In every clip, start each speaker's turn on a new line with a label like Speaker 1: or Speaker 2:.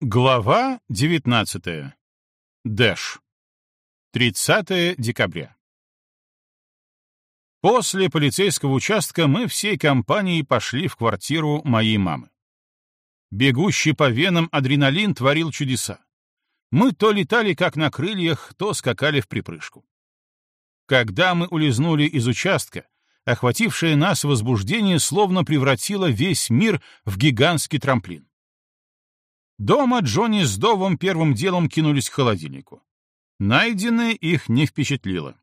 Speaker 1: Глава 19. Дэш. 30 декабря. После полицейского участка мы всей компанией пошли в квартиру моей мамы. Бегущий по венам адреналин творил чудеса. Мы то летали как на крыльях, то скакали в припрыжку. Когда мы улизнули из участка, охватившее нас возбуждение словно превратило весь мир в гигантский трамплин. Дома Джонни с Довом первым делом кинулись к холодильнику. Найденное их не впечатлило.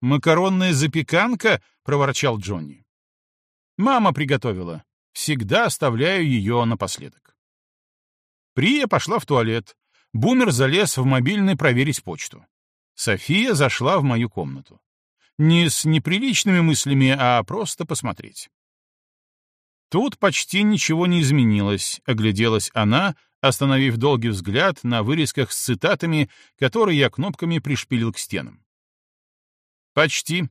Speaker 1: «Макаронная запеканка?» — проворчал Джонни. «Мама приготовила. Всегда оставляю ее напоследок». Прия пошла в туалет. Бумер залез в мобильный проверить почту. София зашла в мою комнату. Не с неприличными мыслями, а просто посмотреть. Тут почти ничего не изменилось, огляделась она, остановив долгий взгляд на вырезках с цитатами, которые я кнопками пришпилил к стенам. Почти.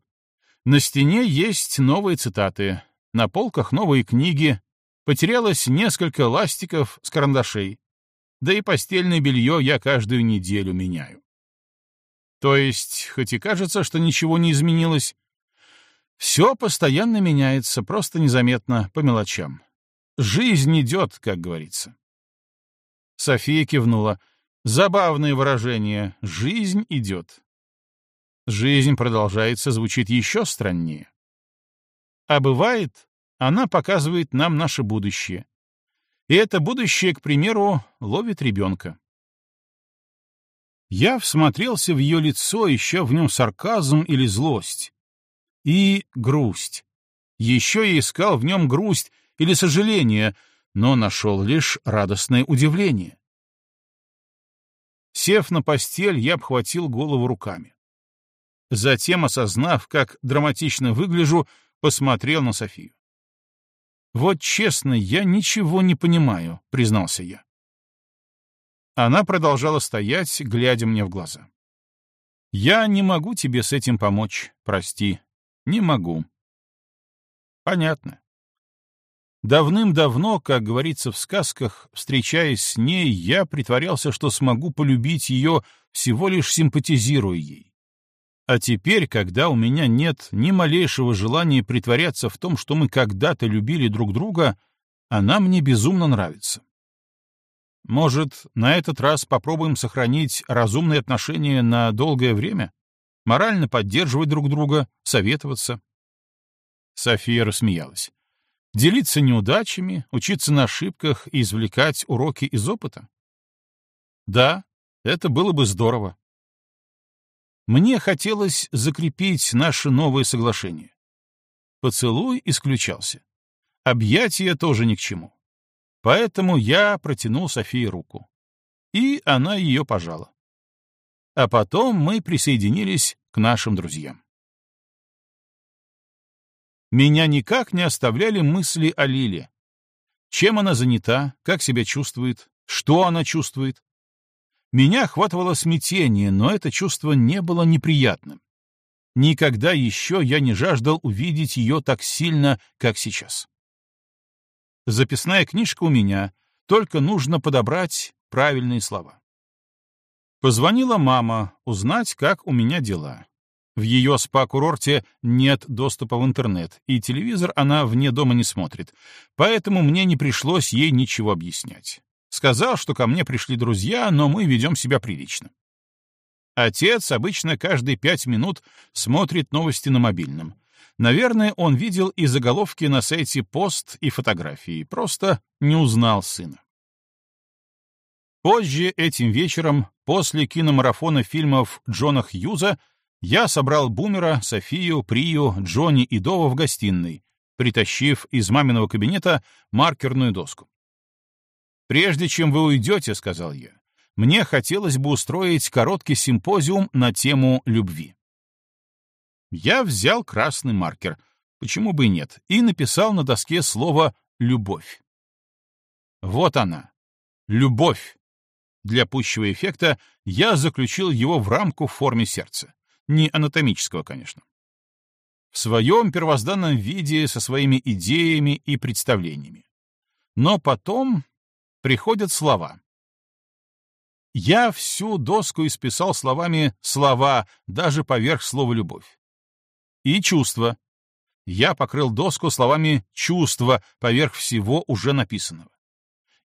Speaker 1: На стене есть новые цитаты, на полках новые книги, потерялось несколько ластиков с карандашей, да и постельное белье я каждую неделю меняю. То есть, хоть и кажется, что ничего не изменилось, все постоянно меняется, просто незаметно, по мелочам. Жизнь идет, как говорится. София кивнула. Забавное выражение «жизнь идет». Жизнь продолжается, звучит еще страннее. А бывает, она показывает нам наше будущее. И это будущее, к примеру, ловит ребенка. Я всмотрелся в ее лицо, еще в нем сарказм или злость и грусть. Еще я искал в нем грусть или сожаление, но нашел лишь радостное удивление. Сев на постель, я обхватил голову руками. Затем, осознав, как драматично выгляжу, посмотрел на Софию. «Вот честно, я ничего не понимаю», — признался я. Она продолжала стоять, глядя мне в глаза. «Я не могу тебе с этим помочь, прости. Не могу. Понятно. Давным-давно, как говорится в сказках, встречаясь с ней, я притворялся, что смогу полюбить ее, всего лишь симпатизируя ей. А теперь, когда у меня нет ни малейшего желания притворяться в том, что мы когда-то любили друг друга, она мне безумно нравится. Может, на этот раз попробуем сохранить разумные отношения на долгое время? морально поддерживать друг друга, советоваться. София рассмеялась. Делиться неудачами, учиться на ошибках и извлекать уроки из опыта? Да, это было бы здорово. Мне хотелось закрепить наше новое соглашение. Поцелуй исключался. Объятия тоже ни к чему. Поэтому я протянул Софии руку. И она ее пожала. А потом мы присоединились к нашим друзьям. Меня никак не оставляли мысли о Лиле. Чем она занята, как себя чувствует, что она чувствует. Меня охватывало смятение, но это чувство не было неприятным. Никогда еще я не жаждал увидеть ее так сильно, как сейчас. Записная книжка у меня, только нужно подобрать правильные слова. Позвонила мама узнать, как у меня дела. В ее спа-курорте нет доступа в интернет, и телевизор она вне дома не смотрит, поэтому мне не пришлось ей ничего объяснять. Сказал, что ко мне пришли друзья, но мы ведем себя прилично. Отец обычно каждые пять минут смотрит новости на мобильном. Наверное, он видел и заголовки на сайте пост и фотографии, просто не узнал сына. Позже этим вечером, после киномарафона фильмов Джона Хьюза, я собрал Бумера, Софию, Прию, Джонни и Дова в гостиной, притащив из маминого кабинета маркерную доску. «Прежде чем вы уйдете, — сказал я, — мне хотелось бы устроить короткий симпозиум на тему любви». Я взял красный маркер, почему бы и нет, и написал на доске слово «любовь». Вот она, любовь. Для пущего эффекта я заключил его в рамку в форме сердца. Не анатомического, конечно. В своем первозданном виде со своими идеями и представлениями. Но потом приходят слова. Я всю доску исписал словами «слова», даже поверх слова «любовь». И чувства. Я покрыл доску словами «чувства» поверх всего уже написанного.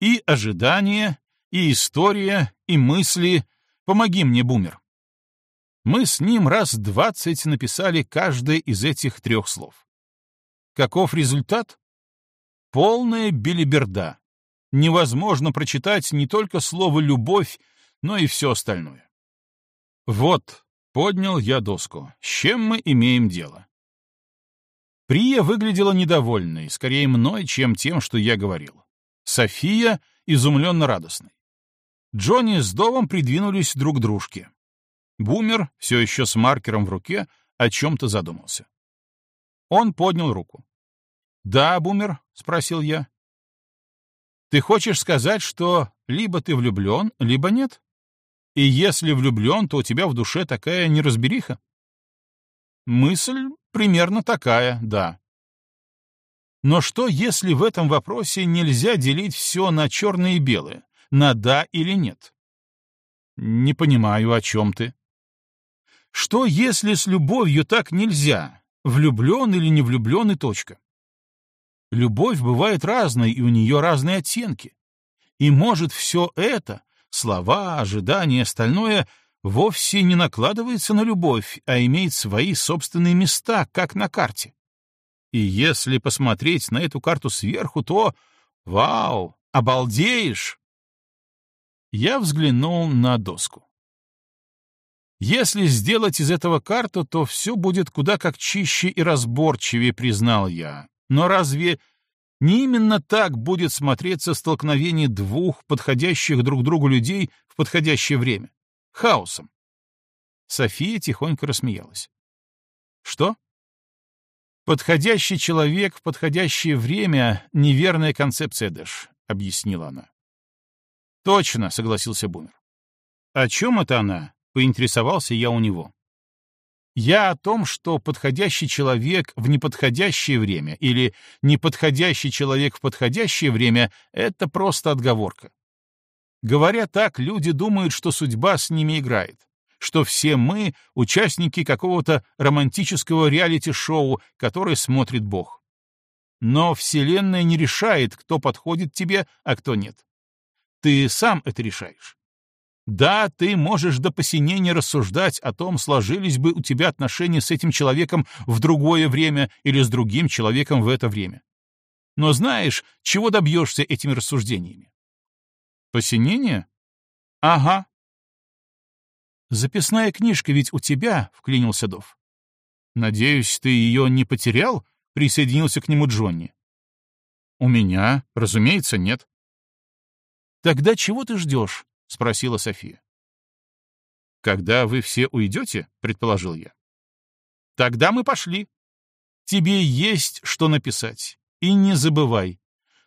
Speaker 1: И ожидания, и история, и мысли. Помоги мне, бумер. Мы с ним раз двадцать написали каждое из этих трех слов. Каков результат? Полная белиберда. Невозможно прочитать не только слово «любовь», но и все остальное. Вот, поднял я доску. С чем мы имеем дело? Прия выглядела недовольной, скорее мной, чем тем, что я говорил. София изумленно радостной. Джонни с Довом придвинулись друг к дружке. Бумер, все еще с маркером в руке, о чем-то задумался. Он поднял руку. «Да, Бумер?» — спросил я. «Ты хочешь сказать, что либо ты влюблен, либо нет? И если влюблен, то у тебя в душе такая неразбериха?» «Мысль примерно такая, да». Но что, если в этом вопросе нельзя делить все на черное и белое, на «да» или «нет»? Не понимаю, о чем ты. Что, если с любовью так нельзя? Влюблен или не влюблен и точка. Любовь бывает разной, и у нее разные оттенки. И может все это, слова, ожидания, остальное, вовсе не накладывается на любовь, а имеет свои собственные места, как на карте. И если посмотреть на эту карту сверху, то... Вау! Обалдеешь! Я взглянул на доску. Если сделать из этого карту, то все будет куда как чище и разборчивее, признал я. Но разве не именно так будет смотреться столкновение двух подходящих друг другу людей в подходящее время? Хаосом. София тихонько рассмеялась. Что? Подходящий человек в подходящее время — неверная концепция, Дэш, — объяснила она. Точно, — согласился Бумер. О чем это она? — поинтересовался я у него. Я о том, что подходящий человек в неподходящее время или неподходящий человек в подходящее время — это просто отговорка. Говоря так, люди думают, что судьба с ними играет, что все мы — участники какого-то романтического реалити-шоу, который смотрит Бог. Но Вселенная не решает, кто подходит тебе, а кто нет. Ты сам это решаешь. Да, ты можешь до посинения рассуждать о том, сложились бы у тебя отношения с этим человеком в другое время или с другим человеком в это время. Но знаешь, чего добьешься этими рассуждениями? Посинение? Ага. Записная книжка ведь у тебя, — вклинился Дов. Надеюсь, ты ее не потерял? — присоединился к нему Джонни. У меня, разумеется, нет. Тогда чего ты ждешь? — спросила София. «Когда вы все уйдете?» — предположил я. «Тогда мы пошли. Тебе есть что написать. И не забывай,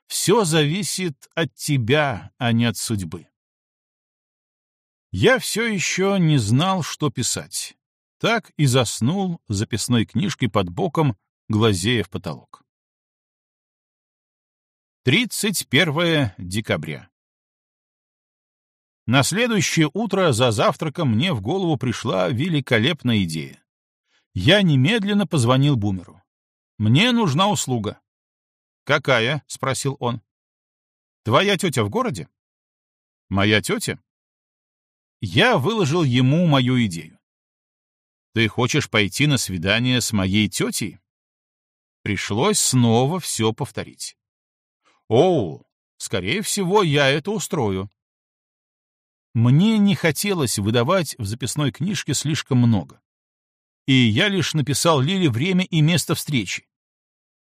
Speaker 1: все зависит от тебя, а не от судьбы». Я все еще не знал, что писать. Так и заснул записной книжкой под боком, глазея в потолок. 31 декабря. На следующее утро за завтраком мне в голову пришла великолепная идея. Я немедленно позвонил Бумеру. «Мне нужна услуга». «Какая?» — спросил он. «Твоя тетя в городе?» «Моя тетя?» Я выложил ему мою идею. «Ты хочешь пойти на свидание с моей тетей?» Пришлось снова все повторить. «Оу, скорее всего, я это устрою. Мне не хотелось выдавать в записной книжке слишком много. И я лишь написал Лиле время и место встречи.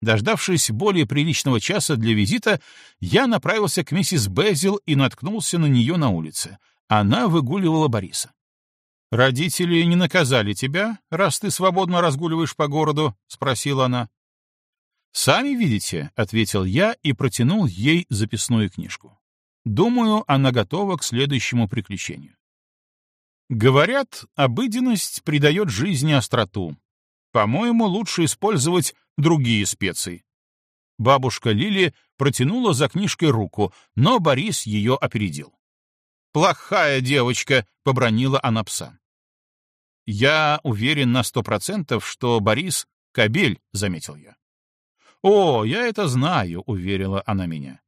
Speaker 1: Дождавшись более приличного часа для визита, я направился к миссис Безил и наткнулся на нее на улице. Она выгуливала Бориса. «Родители не наказали тебя, раз ты свободно разгуливаешь по городу?» — спросила она. «Сами видите», — ответил я и протянул ей записную книжку. Думаю, она готова к следующему приключению. Говорят, обыденность придает жизни остроту. По-моему, лучше использовать другие специи. Бабушка Лили протянула за книжкой руку, но Борис ее опередил. Плохая девочка!» — побронила она пса. «Я уверен на сто процентов, что Борис — кобель», — заметил я. «О, я это знаю», — уверила она меня.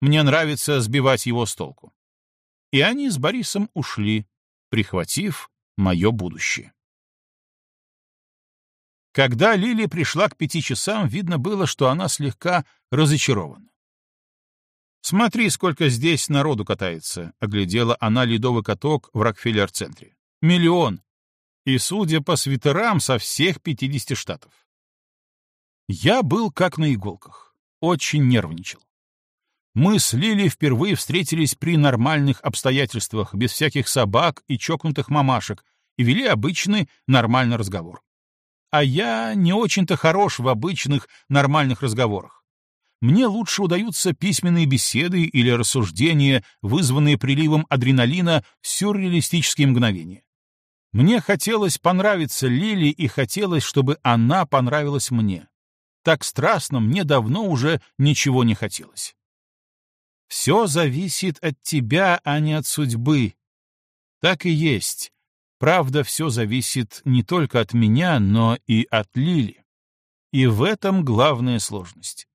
Speaker 1: «Мне нравится сбивать его с толку». И они с Борисом ушли, прихватив мое будущее. Когда Лили пришла к пяти часам, видно было, что она слегка разочарована. «Смотри, сколько здесь народу катается», — оглядела она ледовый каток в Рокфеллер-центре. «Миллион! И, судя по свитерам, со всех 50 штатов». Я был как на иголках, очень нервничал. Мы с Лили впервые встретились при нормальных обстоятельствах, без всяких собак и чокнутых мамашек, и вели обычный нормальный разговор а я не очень-то хорош в обычных нормальных разговорах. Мне лучше удаются письменные беседы или рассуждения, вызванные приливом адреналина в сюрреалистические мгновения. Мне хотелось понравиться Лили и хотелось, чтобы она понравилась мне. Так страстно мне давно уже ничего не хотелось. Все зависит от тебя, а не от судьбы. Так и есть. Правда, все зависит не только от меня, но и от Лили. И в этом главная сложность.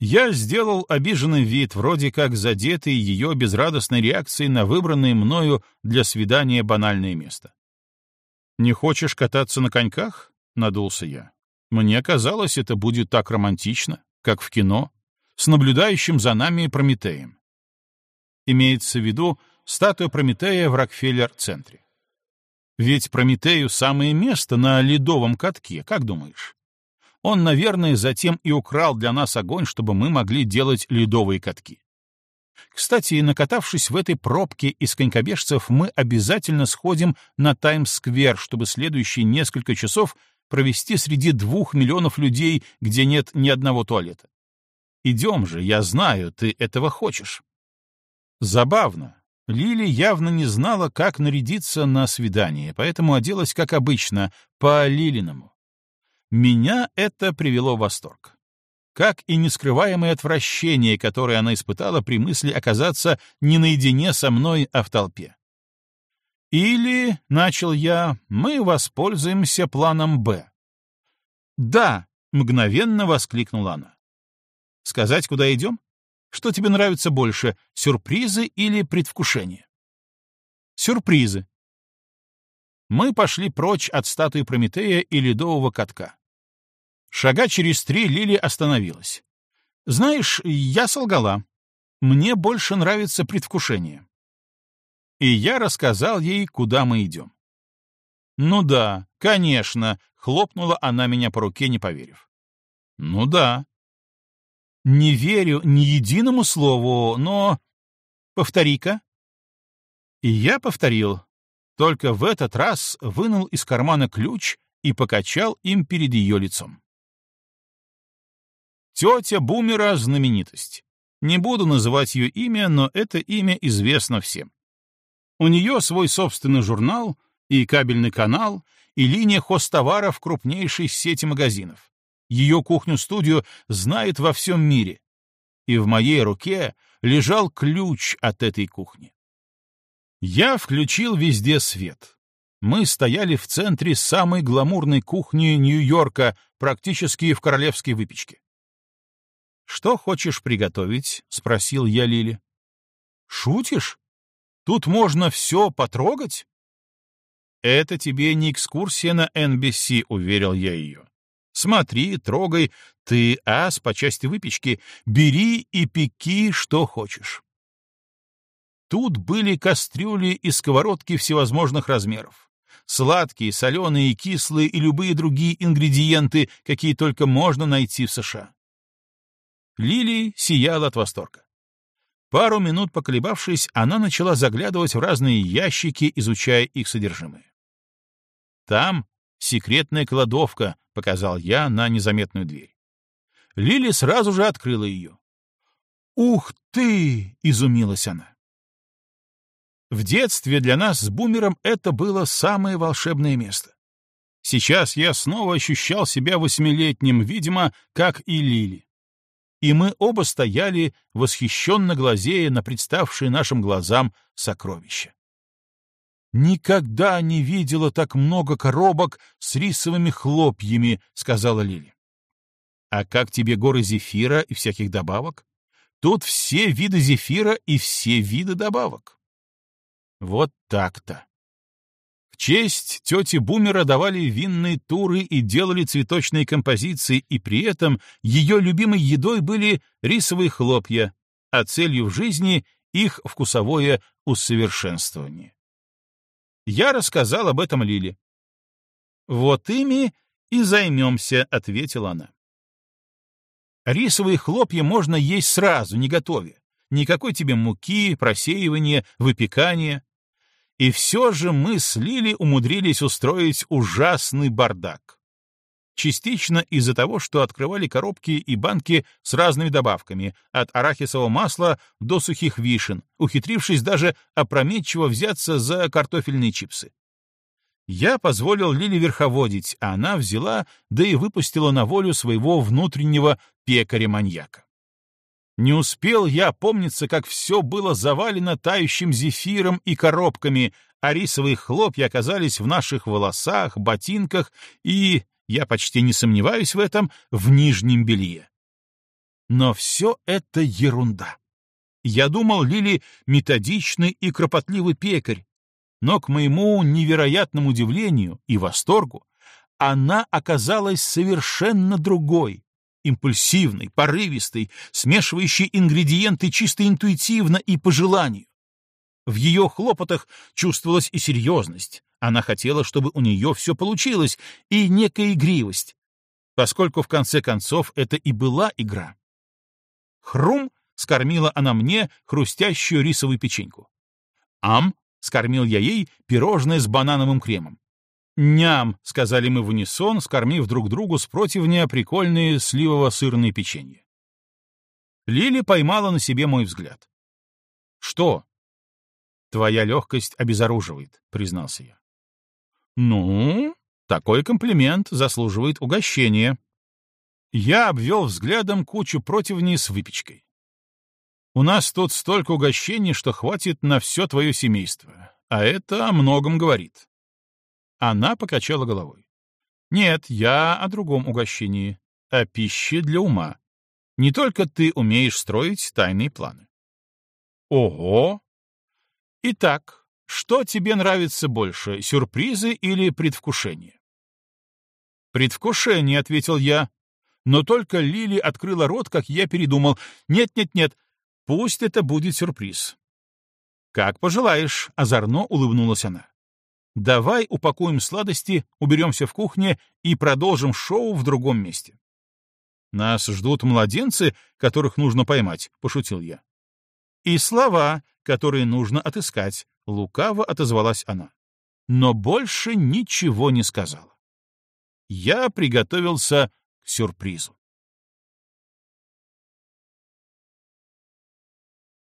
Speaker 1: Я сделал обиженный вид, вроде как задетый ее безрадостной реакцией на выбранное мною для свидания банальное место. «Не хочешь кататься на коньках?» — надулся я. «Мне казалось, это будет так романтично, как в кино, с наблюдающим за нами Прометеем». Имеется в виду статуя Прометея в Рокфеллер-центре. Ведь Прометею самое место на ледовом катке, как думаешь? Он, наверное, затем и украл для нас огонь, чтобы мы могли делать ледовые катки. Кстати, накатавшись в этой пробке из конькобежцев, мы обязательно сходим на Таймс-сквер, чтобы следующие несколько часов провести среди двух миллионов людей, где нет ни одного туалета. Идем же, я знаю, ты этого хочешь. Забавно, Лили явно не знала, как нарядиться на свидание, поэтому оделась, как обычно, по-лилиному. Меня это привело в восторг. Как и нескрываемое отвращение, которое она испытала при мысли оказаться не наедине со мной, а в толпе. Или, — начал я, — мы воспользуемся планом «Б». «Да!» — мгновенно воскликнула она. «Сказать, куда идем?» Что тебе нравится больше, сюрпризы или предвкушение? Сюрпризы. Мы пошли прочь от статуи Прометея и ледового катка. Шага через три Лили остановилась. «Знаешь, я солгала. Мне больше нравится предвкушение». И я рассказал ей, куда мы идем. «Ну да, конечно», — хлопнула она меня по руке, не поверив. «Ну да, не верю ни единому слову, но... Повтори-ка. И я повторил. Только в этот раз вынул из кармана ключ и покачал им перед ее лицом. Тетя Бумера — знаменитость. Не буду называть ее имя, но это имя известно всем. У нее свой собственный журнал и кабельный канал, и линия хостоваров крупнейшей сети магазинов ее кухню-студию знает во всем мире. И в моей руке лежал ключ от этой кухни. Я включил везде свет. Мы стояли в центре самой гламурной кухни Нью-Йорка, практически в королевской выпечке. «Что хочешь приготовить?» — спросил я Лили. «Шутишь? Тут можно все потрогать?» «Это тебе не экскурсия на NBC», — уверил я ее. Смотри, трогай, ты ас по части выпечки, бери и пеки, что хочешь. Тут были кастрюли и сковородки всевозможных размеров. Сладкие, соленые, кислые и любые другие ингредиенты, какие только можно найти в США. Лили сияла от восторга. Пару минут поколебавшись, она начала заглядывать в разные ящики, изучая их содержимое. Там секретная кладовка, — показал я на незаметную дверь. Лили сразу же открыла ее. «Ух ты!» — изумилась она. В детстве для нас с Бумером это было самое волшебное место. Сейчас я снова ощущал себя восьмилетним, видимо, как и Лили. и мы оба стояли, восхищенно глазея на представшие нашим глазам сокровища. «Никогда не видела так много коробок с рисовыми хлопьями», — сказала Лили. «А как тебе горы зефира и всяких добавок? Тут все виды зефира и все виды добавок». Вот так-то. В честь тети Бумера давали винные туры и делали цветочные композиции, и при этом ее любимой едой были рисовые хлопья, а целью в жизни — их вкусовое усовершенствование. Я рассказал об этом Лиле. «Вот ими и займемся», — ответила она. Рисовые хлопья можно есть сразу, не готовя. Никакой тебе муки, просеивания, выпекания. И все же мы с Лили умудрились устроить ужасный бардак. Частично из-за того, что открывали коробки и банки с разными добавками, от арахисового масла до сухих вишен, ухитрившись даже опрометчиво взяться за картофельные чипсы. Я позволил Лиле верховодить, а она взяла, да и выпустила на волю своего внутреннего пекаря-маньяка. Не успел я помниться, как все было завалено тающим зефиром и коробками, а рисовые хлопья оказались в наших волосах, ботинках и, я почти не сомневаюсь в этом, в нижнем белье. Но все это ерунда. Я думал, Лили методичный и кропотливый пекарь, но к моему невероятному удивлению и восторгу она оказалась совершенно другой, импульсивный, порывистый, смешивающий ингредиенты чисто интуитивно и по желанию. В ее хлопотах чувствовалась и серьезность. Она хотела, чтобы у нее все получилось, и некая игривость, поскольку в конце концов это и была игра. Хрум скормила она мне хрустящую рисовую печеньку. Ам скормил я ей пирожное с банановым кремом. «Ням», — сказали мы в унисон, скормив друг другу с противня прикольные сливово-сырные печенье. Лили поймала на себе мой взгляд. «Что?» «Твоя легкость обезоруживает», — признался я. «Ну, такой комплимент заслуживает угощения». Я обвел взглядом кучу противней с выпечкой. «У нас тут столько угощений, что хватит на все твое семейство, а это о многом говорит». Она покачала головой. «Нет, я о другом угощении, о пище для ума. Не только ты умеешь строить тайные планы». «Ого!» «Итак, что тебе нравится больше, сюрпризы или предвкушение?» «Предвкушение», — ответил я. Но только Лили открыла рот, как я передумал. «Нет-нет-нет, пусть это будет сюрприз». «Как пожелаешь», — озорно улыбнулась она. Давай упакуем сладости, уберемся в кухне и продолжим шоу в другом месте. Нас ждут младенцы, которых нужно поймать, пошутил я. И слова, которые нужно отыскать, лукаво отозвалась она. Но больше ничего не сказала. Я приготовился к сюрпризу.